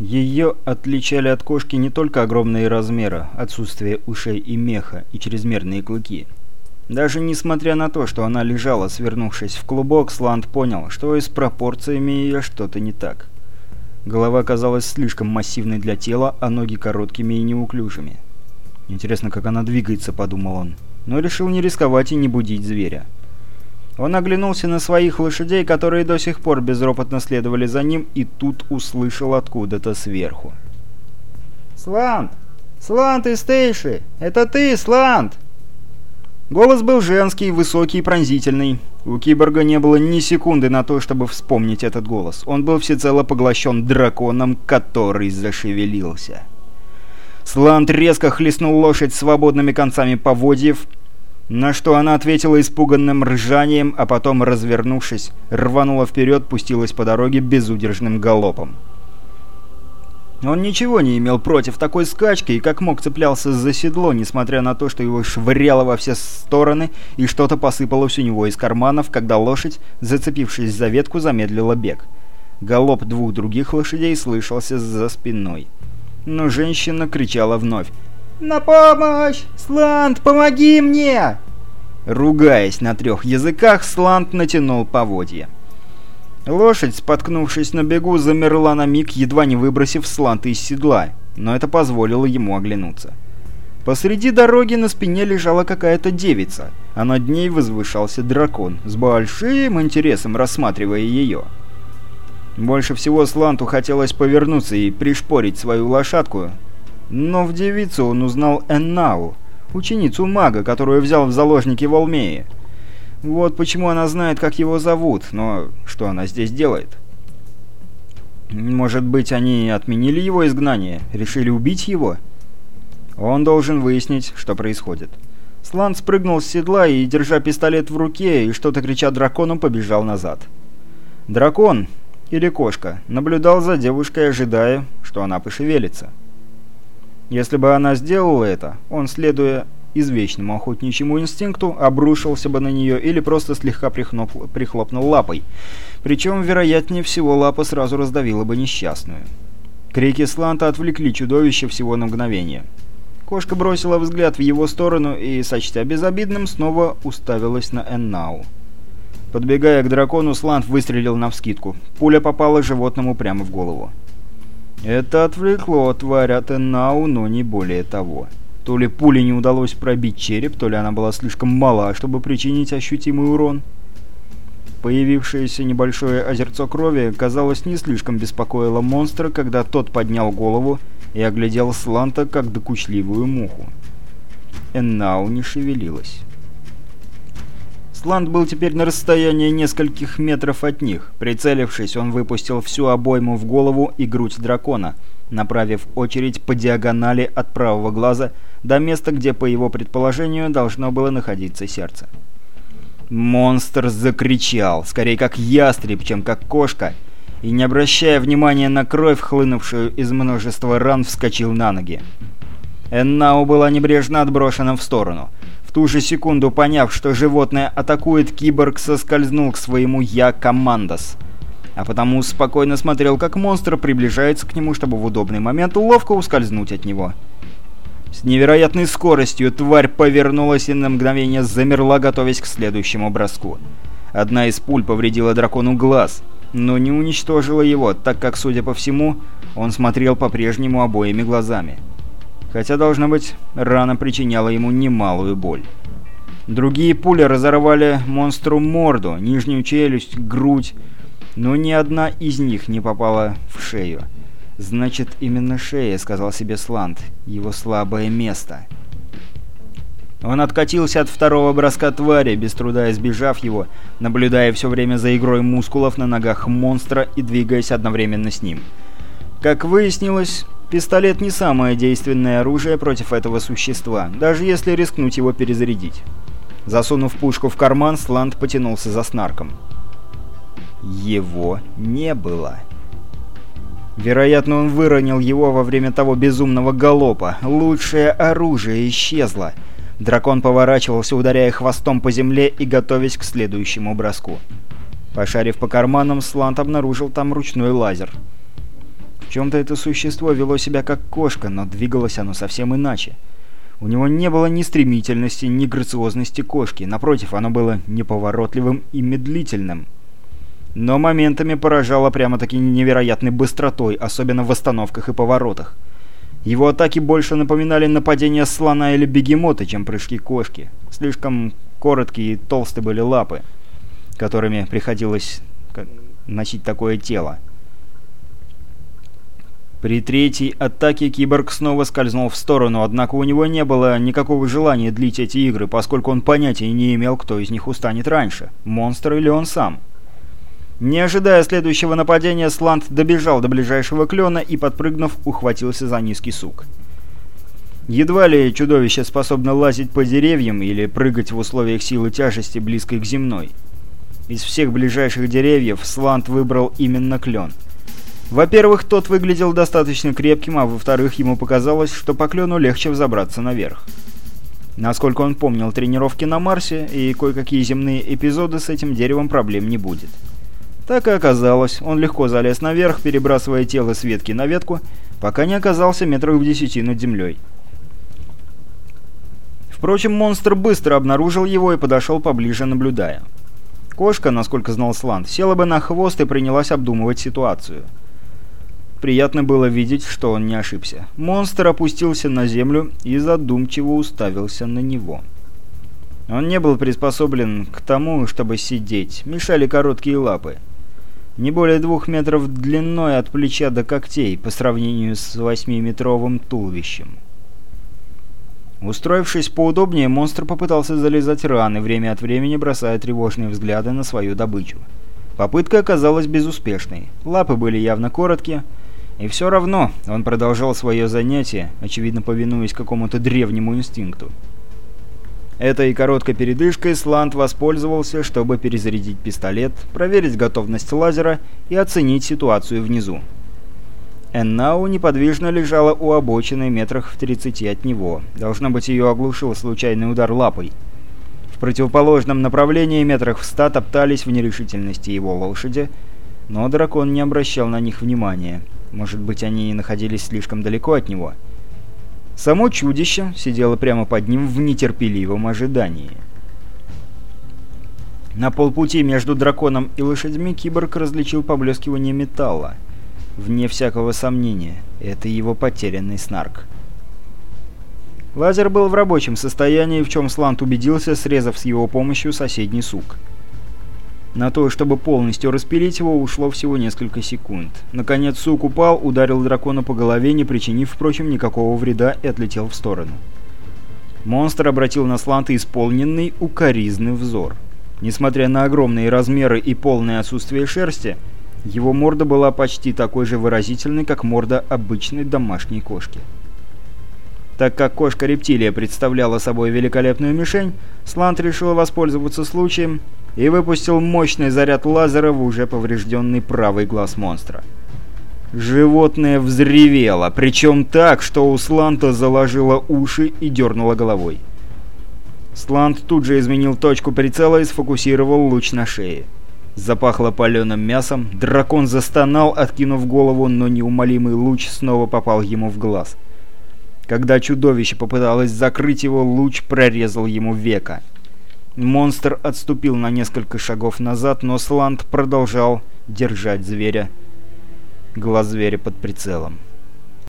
Ее отличали от кошки не только огромные размеры, отсутствие ушей и меха и чрезмерные клыки. Даже несмотря на то, что она лежала, свернувшись в клубок, Сланд понял, что и с пропорциями ее что-то не так. Голова казалась слишком массивной для тела, а ноги короткими и неуклюжими. «Интересно, как она двигается», — подумал он, но решил не рисковать и не будить зверя. Он оглянулся на своих лошадей, которые до сих пор безропотно следовали за ним, и тут услышал откуда-то сверху. «Сланд! Сланд из Тейши! Это ты, Сланд!» Голос был женский, высокий и пронзительный. У киборга не было ни секунды на то, чтобы вспомнить этот голос. Он был всецело поглощен драконом, который зашевелился. Сланд резко хлестнул лошадь свободными концами поводьев, на что она ответила испуганным ржанием, а потом, развернувшись, рванула вперед, пустилась по дороге безудержным галопом. Он ничего не имел против такой скачки и как мог цеплялся за седло, несмотря на то, что его швыряло во все стороны и что-то посыпалось у него из карманов, когда лошадь, зацепившись за ветку, замедлила бег. Галоп двух других лошадей слышался за спиной. Но женщина кричала вновь. «На помощь! Сланд, помоги мне!» Ругаясь на трех языках, Сланд натянул поводья. Лошадь, споткнувшись на бегу, замерла на миг, едва не выбросив Сланта из седла, но это позволило ему оглянуться. Посреди дороги на спине лежала какая-то девица, а над ней возвышался дракон, с большим интересом рассматривая ее. Больше всего Сланту хотелось повернуться и пришпорить свою лошадку, но в девицу он узнал Эннау, ученицу мага, которую взял в заложники в Олмее. Вот почему она знает, как его зовут, но что она здесь делает? Может быть, они отменили его изгнание, решили убить его? Он должен выяснить, что происходит. Слан спрыгнул с седла и, держа пистолет в руке и что-то крича дракону, побежал назад. Дракон, или кошка, наблюдал за девушкой, ожидая, что она пошевелится. Если бы она сделала это, он, следуя извечному охотничьему инстинкту, обрушился бы на нее или просто слегка прихнуп, прихлопнул лапой. Причем, вероятнее всего, лапа сразу раздавила бы несчастную. Крики Сланта отвлекли чудовище всего на мгновение. Кошка бросила взгляд в его сторону и, сочтя безобидным, снова уставилась на Эннау. Подбегая к дракону, Слант выстрелил навскидку. Пуля попала животному прямо в голову. Это отвлекло тварь от Эннау, но не более того. То ли пуле не удалось пробить череп, то ли она была слишком мала, чтобы причинить ощутимый урон. Появившееся небольшое озерцо крови, казалось, не слишком беспокоило монстра, когда тот поднял голову и оглядел Сланта, как докучливую муху. Эннау не шевелилась. Сланд был теперь на расстоянии нескольких метров от них. Прицелившись, он выпустил всю обойму в голову и грудь дракона, направив очередь по диагонали от правого глаза до места, где, по его предположению, должно было находиться сердце. Монстр закричал, скорее как ястреб, чем как кошка, и, не обращая внимания на кровь, хлынувшую из множества ран, вскочил на ноги. Эннау была небрежно отброшена в сторону — ту же секунду поняв, что животное атакует, киборг соскользнул к своему «Я Командос». А потому спокойно смотрел, как монстр приближается к нему, чтобы в удобный момент ловко ускользнуть от него. С невероятной скоростью тварь повернулась и на мгновение замерла, готовясь к следующему броску. Одна из пуль повредила дракону глаз, но не уничтожила его, так как, судя по всему, он смотрел по-прежнему обоими глазами хотя, должно быть, рана причиняла ему немалую боль. Другие пули разорвали монстру морду, нижнюю челюсть, грудь, но ни одна из них не попала в шею. «Значит, именно шея», — сказал себе Сланд, — «его слабое место». Он откатился от второго броска твари, без труда избежав его, наблюдая все время за игрой мускулов на ногах монстра и двигаясь одновременно с ним. Как выяснилось, Пистолет не самое действенное оружие против этого существа, даже если рискнуть его перезарядить. Засунув пушку в карман, Сланд потянулся за снарком. Его не было. Вероятно, он выронил его во время того безумного галопа. Лучшее оружие исчезло. Дракон поворачивался, ударяя хвостом по земле и готовясь к следующему броску. Пошарив по карманам, Сланд обнаружил там ручной лазер — В чем-то это существо вело себя как кошка, но двигалось оно совсем иначе. У него не было ни стремительности, ни грациозности кошки. Напротив, оно было неповоротливым и медлительным. Но моментами поражало прямо-таки невероятной быстротой, особенно в остановках и поворотах. Его атаки больше напоминали нападение слона или бегемота, чем прыжки кошки. Слишком короткие и толстые были лапы, которыми приходилось носить такое тело. При третьей атаке киборг снова скользнул в сторону, однако у него не было никакого желания длить эти игры, поскольку он понятия не имел, кто из них устанет раньше, монстр или он сам. Не ожидая следующего нападения, Сланд добежал до ближайшего клена и, подпрыгнув, ухватился за низкий сук. Едва ли чудовище способно лазить по деревьям или прыгать в условиях силы тяжести, близкой к земной. Из всех ближайших деревьев Сланд выбрал именно клен — во-первых, тот выглядел достаточно крепким, а во-вторых, ему показалось, что по клену легче взобраться наверх. Насколько он помнил тренировки на Марсе и кое-какие земные эпизоды, с этим деревом проблем не будет. Так и оказалось, он легко залез наверх, перебрасывая тело с ветки на ветку, пока не оказался метров в десяти над землей. Впрочем, монстр быстро обнаружил его и подошел поближе, наблюдая. Кошка, насколько знал Сланд, села бы на хвост и принялась обдумывать ситуацию. Приятно было видеть, что он не ошибся. Монстр опустился на землю и задумчиво уставился на него. Он не был приспособлен к тому, чтобы сидеть. Мешали короткие лапы. Не более двух метров длиной от плеча до когтей по сравнению с восьмиметровым туловищем. Устроившись поудобнее, монстр попытался залезать раны, время от времени бросая тревожные взгляды на свою добычу. Попытка оказалась безуспешной. Лапы были явно короткие, и все равно он продолжал свое занятие, очевидно повинуясь какому-то древнему инстинкту. Этой короткой передышкой Сланд воспользовался, чтобы перезарядить пистолет, проверить готовность лазера и оценить ситуацию внизу. Эннау неподвижно лежала у обочины метрах в 30 от него. Должно быть, ее оглушил случайный удар лапой. В противоположном направлении метрах в ста топтались в нерешительности его лошади, но дракон не обращал на них внимания. Может быть, они находились слишком далеко от него. Само чудище сидело прямо под ним в нетерпеливом ожидании. На полпути между драконом и лошадьми киборг различил поблескивание металла. Вне всякого сомнения, это его потерянный снарк. Лазер был в рабочем состоянии, в чем Слант убедился, срезав с его помощью соседний сук. На то, чтобы полностью распилить его, ушло всего несколько секунд. Наконец сук упал, ударил дракона по голове, не причинив, впрочем, никакого вреда и отлетел в сторону. Монстр обратил на Сланта исполненный укоризный взор. Несмотря на огромные размеры и полное отсутствие шерсти, его морда была почти такой же выразительной, как морда обычной домашней кошки. Так как кошка-рептилия представляла собой великолепную мишень, Слант решил воспользоваться случаем и выпустил мощный заряд лазера в уже поврежденный правый глаз монстра. Животное взревело, причем так, что у Сланта заложило уши и дернуло головой. Слант тут же изменил точку прицела и сфокусировал луч на шее. Запахло паленым мясом, дракон застонал, откинув голову, но неумолимый луч снова попал ему в глаз. Когда чудовище попыталось закрыть его, луч прорезал ему века. Монстр отступил на несколько шагов назад, но Сланд продолжал держать зверя, глаз зверя под прицелом.